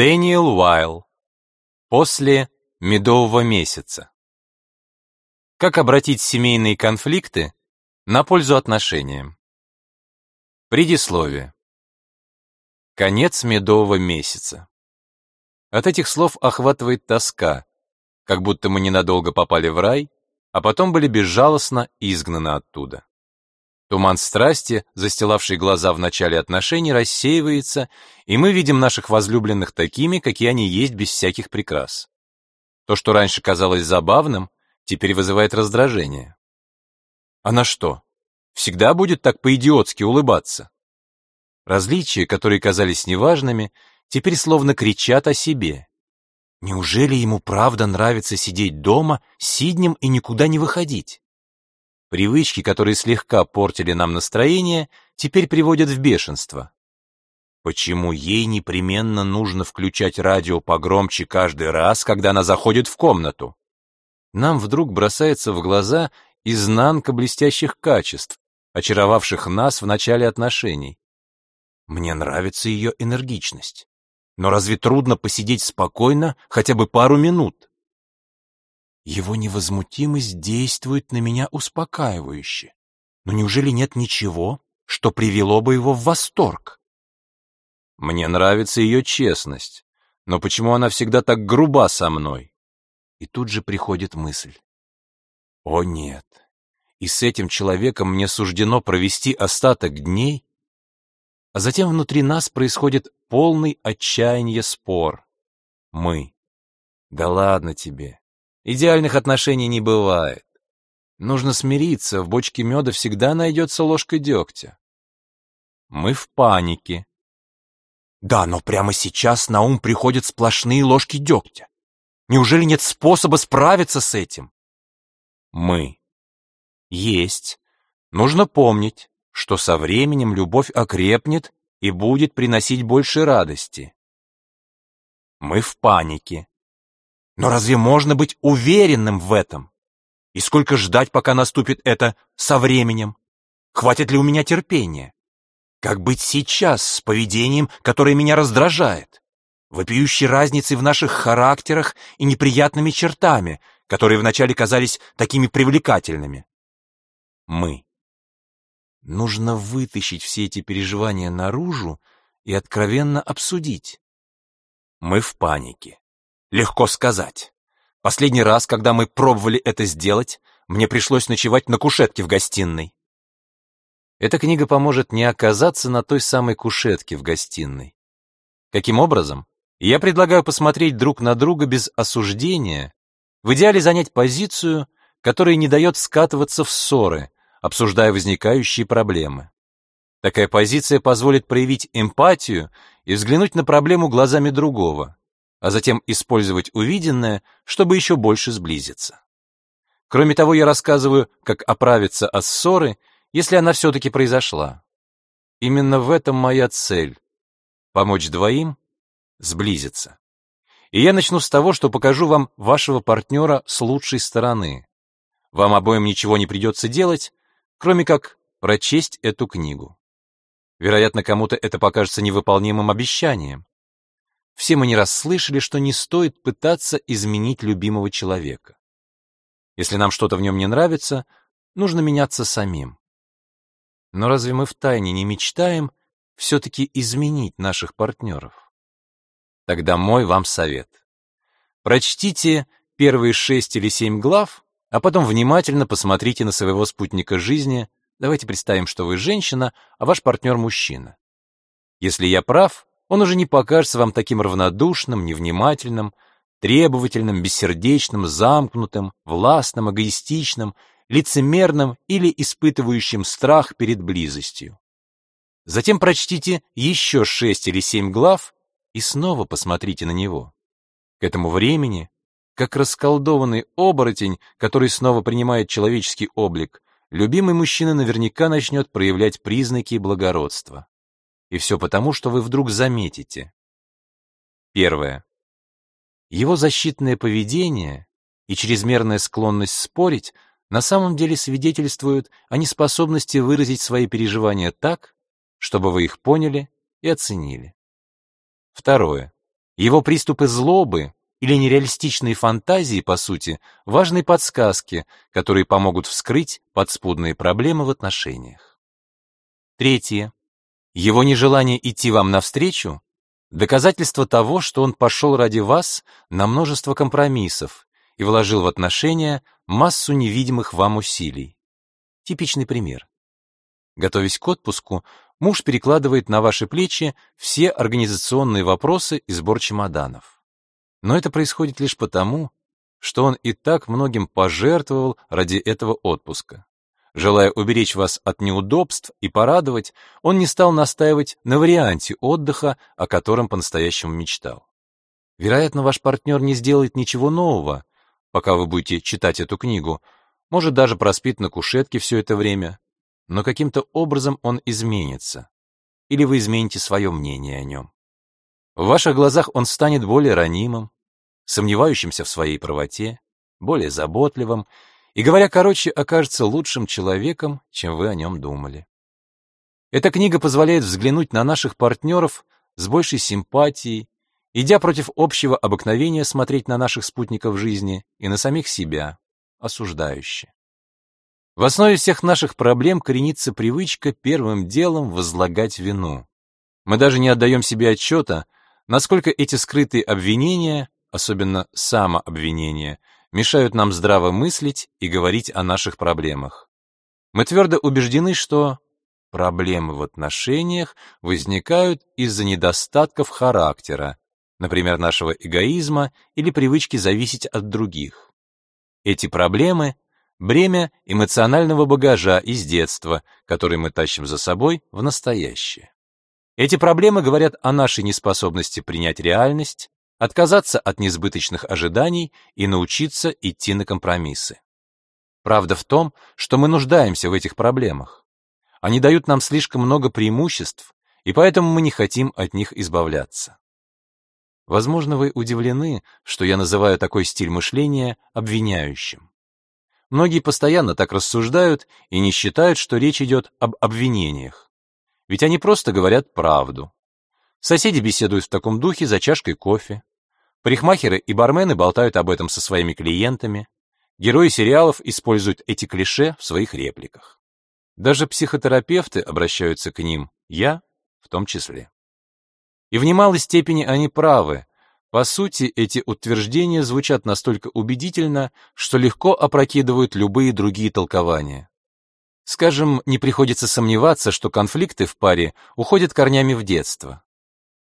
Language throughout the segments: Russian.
Дэниел Уайл. После медового месяца. Как обратить семейные конфликты на пользу отношениям? Предисловие. Конец медового месяца. От этих слов охватывает тоска, как будто мы ненадолго попали в рай, а потом были безжалостно изгнаны оттуда. Туман страсти, застилавший глаза в начале отношений, рассеивается, и мы видим наших возлюбленных такими, какие они есть без всяких прикрас. То, что раньше казалось забавным, теперь вызывает раздражение. Она что, всегда будет так по-идиотски улыбаться? Различия, которые казались неважными, теперь словно кричат о себе. Неужели ему правда нравится сидеть дома, сиднем и никуда не выходить? Привычки, которые слегка портили нам настроение, теперь приводят в бешенство. Почему ей непременно нужно включать радио погромче каждый раз, когда она заходит в комнату? Нам вдруг бросается в глаза изнанка блестящих качеств, очаровавших нас в начале отношений. Мне нравится ее энергичность. Но разве трудно посидеть спокойно хотя бы пару минут? Его невозмутимость действует на меня успокаивающе. Но неужели нет ничего, что привело бы его в восторг? Мне нравится ее честность, но почему она всегда так груба со мной? И тут же приходит мысль. О нет, и с этим человеком мне суждено провести остаток дней? А затем внутри нас происходит полный отчаяния спор. Мы. Да ладно тебе. Идеальных отношений не бывает. Нужно смириться, в бочке меда всегда найдется ложка дегтя. Мы в панике. Да, но прямо сейчас на ум приходят сплошные ложки дегтя. Неужели нет способа справиться с этим? Мы. Есть. Нужно помнить, что со временем любовь окрепнет и будет приносить больше радости. Мы в панике. Но разве можно быть уверенным в этом? И сколько ждать, пока наступит это со временем? Хватит ли у меня терпения? Как быть сейчас с поведением, которое меня раздражает? Вопиющей разницей в наших характерах и неприятными чертами, которые вначале казались такими привлекательными. Мы. Нужно вытащить все эти переживания наружу и откровенно обсудить. Мы в панике. Легко сказать. Последний раз, когда мы пробовали это сделать, мне пришлось ночевать на кушетке в гостиной. Эта книга поможет не оказаться на той самой кушетке в гостиной. Каким образом? Я предлагаю посмотреть друг на друга без осуждения, в идеале занять позицию, которая не дает скатываться в ссоры, обсуждая возникающие проблемы. Такая позиция позволит проявить эмпатию и взглянуть на проблему глазами другого а затем использовать увиденное, чтобы еще больше сблизиться. Кроме того, я рассказываю, как оправиться от ссоры, если она все-таки произошла. Именно в этом моя цель — помочь двоим сблизиться. И я начну с того, что покажу вам вашего партнера с лучшей стороны. Вам обоим ничего не придется делать, кроме как прочесть эту книгу. Вероятно, кому-то это покажется невыполнимым обещанием, все мы не раз слышали, что не стоит пытаться изменить любимого человека. Если нам что-то в нем не нравится, нужно меняться самим. Но разве мы втайне не мечтаем все-таки изменить наших партнеров? Тогда мой вам совет. Прочтите первые шесть или семь глав, а потом внимательно посмотрите на своего спутника жизни. Давайте представим, что вы женщина, а ваш партнер мужчина. Если я прав, он уже не покажется вам таким равнодушным, невнимательным, требовательным, бессердечным, замкнутым, властным, эгоистичным, лицемерным или испытывающим страх перед близостью. Затем прочтите еще шесть или семь глав и снова посмотрите на него. К этому времени, как расколдованный оборотень, который снова принимает человеческий облик, любимый мужчина наверняка начнет проявлять признаки благородства. И все потому, что вы вдруг заметите. Первое. Его защитное поведение и чрезмерная склонность спорить на самом деле свидетельствуют о неспособности выразить свои переживания так, чтобы вы их поняли и оценили. Второе. Его приступы злобы или нереалистичные фантазии, по сути, важные подсказки, которые помогут вскрыть подспудные проблемы в отношениях. Третье. Его нежелание идти вам навстречу — доказательство того, что он пошел ради вас на множество компромиссов и вложил в отношения массу невидимых вам усилий. Типичный пример. Готовясь к отпуску, муж перекладывает на ваши плечи все организационные вопросы и сбор чемоданов. Но это происходит лишь потому, что он и так многим пожертвовал ради этого отпуска. Желая уберечь вас от неудобств и порадовать, он не стал настаивать на варианте отдыха, о котором по-настоящему мечтал. Вероятно, ваш партнер не сделает ничего нового, пока вы будете читать эту книгу, может даже проспит на кушетке все это время, но каким-то образом он изменится. Или вы измените свое мнение о нем. В ваших глазах он станет более ранимым, сомневающимся в своей правоте, более заботливым и, говоря короче, окажется лучшим человеком, чем вы о нем думали. Эта книга позволяет взглянуть на наших партнеров с большей симпатией, идя против общего обыкновения смотреть на наших спутников жизни и на самих себя, осуждающе. В основе всех наших проблем коренится привычка первым делом возлагать вину. Мы даже не отдаем себе отчета, насколько эти скрытые обвинения, особенно самообвинения, мешают нам здраво мыслить и говорить о наших проблемах. Мы твердо убеждены, что проблемы в отношениях возникают из-за недостатков характера, например, нашего эгоизма или привычки зависеть от других. Эти проблемы — бремя эмоционального багажа из детства, который мы тащим за собой в настоящее. Эти проблемы говорят о нашей неспособности принять реальность, отказаться от несбыточных ожиданий и научиться идти на компромиссы. Правда в том, что мы нуждаемся в этих проблемах. Они дают нам слишком много преимуществ, и поэтому мы не хотим от них избавляться. Возможно, вы удивлены, что я называю такой стиль мышления обвиняющим. Многие постоянно так рассуждают и не считают, что речь идет об обвинениях. Ведь они просто говорят правду. Соседи беседуют в таком духе за чашкой кофе. Парикмахеры и бармены болтают об этом со своими клиентами. Герои сериалов используют эти клише в своих репликах. Даже психотерапевты обращаются к ним, я в том числе. И в немалой степени они правы. По сути, эти утверждения звучат настолько убедительно, что легко опрокидывают любые другие толкования. Скажем, не приходится сомневаться, что конфликты в паре уходят корнями в детство.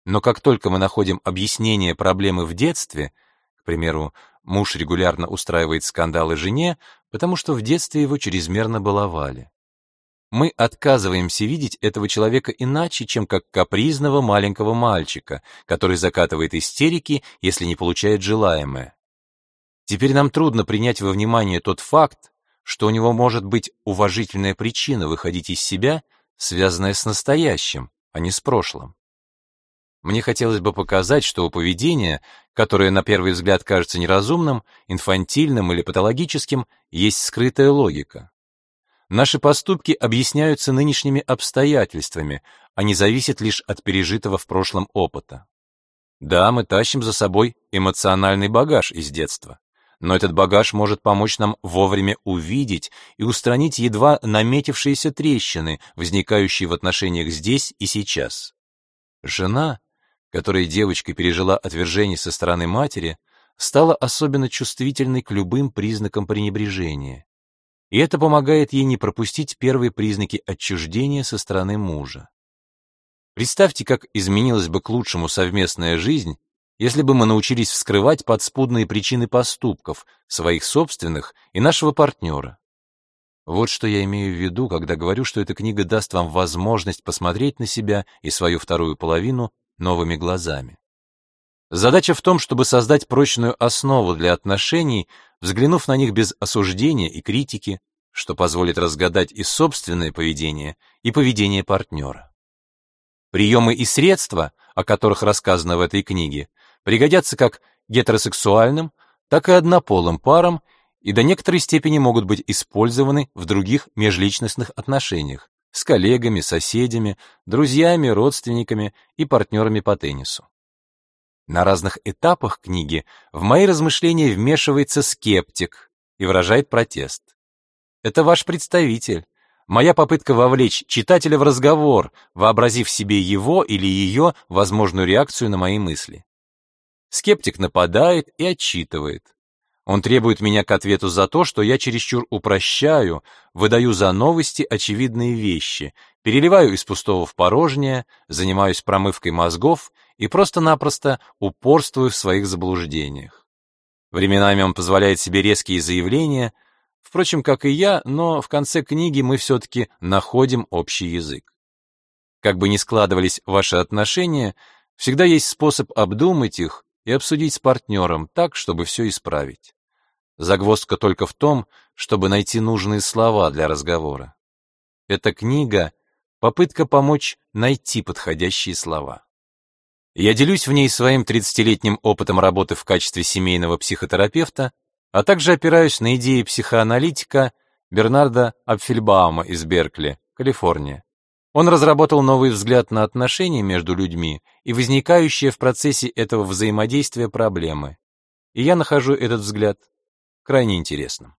Но как только мы находим объяснение проблемы в детстве, к примеру, муж регулярно устраивает скандалы жене, потому что в детстве его чрезмерно баловали. Мы отказываемся видеть этого человека иначе, чем как капризного маленького мальчика, который закатывает истерики, если не получает желаемое. Теперь нам трудно принять во внимание тот факт, что у него может быть уважительная причина выходить из себя, связанная с настоящим, а не с прошлым. Мне хотелось бы показать, что у поведения, которое на первый взгляд кажется неразумным, инфантильным или патологическим, есть скрытая логика. Наши поступки объясняются нынешними обстоятельствами, а не зависят лишь от пережитого в прошлом опыта. Да, мы тащим за собой эмоциональный багаж из детства, но этот багаж может помочь нам вовремя увидеть и устранить едва наметившиеся трещины, возникающие в отношениях здесь и сейчас. Жена которая девочкой пережила отвержение со стороны матери, стала особенно чувствительной к любым признакам пренебрежения. И это помогает ей не пропустить первые признаки отчуждения со стороны мужа. Представьте, как изменилась бы к лучшему совместная жизнь, если бы мы научились вскрывать подспудные причины поступков, своих собственных и нашего партнера. Вот что я имею в виду, когда говорю, что эта книга даст вам возможность посмотреть на себя и свою вторую половину новыми глазами. Задача в том, чтобы создать прочную основу для отношений, взглянув на них без осуждения и критики, что позволит разгадать и собственное поведение, и поведение партнера. Приемы и средства, о которых рассказано в этой книге, пригодятся как гетеросексуальным, так и однополым парам и до некоторой степени могут быть использованы в других межличностных отношениях, с коллегами, соседями, друзьями, родственниками и партнерами по теннису. На разных этапах книги в мои размышления вмешивается скептик и выражает протест. Это ваш представитель. Моя попытка вовлечь читателя в разговор, вообразив себе его или ее возможную реакцию на мои мысли. Скептик нападает и отчитывает. Он требует меня к ответу за то, что я чересчур упрощаю, выдаю за новости очевидные вещи, переливаю из пустого в порожнее, занимаюсь промывкой мозгов и просто-напросто упорствую в своих заблуждениях. Временами он позволяет себе резкие заявления, впрочем, как и я, но в конце книги мы все-таки находим общий язык. Как бы ни складывались ваши отношения, всегда есть способ обдумать их и обсудить с партнером так, чтобы все исправить. Загвоздка только в том, чтобы найти нужные слова для разговора. Эта книга — попытка помочь найти подходящие слова. Я делюсь в ней своим 30-летним опытом работы в качестве семейного психотерапевта, а также опираюсь на идеи психоаналитика Бернарда Апфельбаума из Беркли, Калифорния. Он разработал новый взгляд на отношения между людьми и возникающие в процессе этого взаимодействия проблемы. И я нахожу этот взгляд крайне интересным.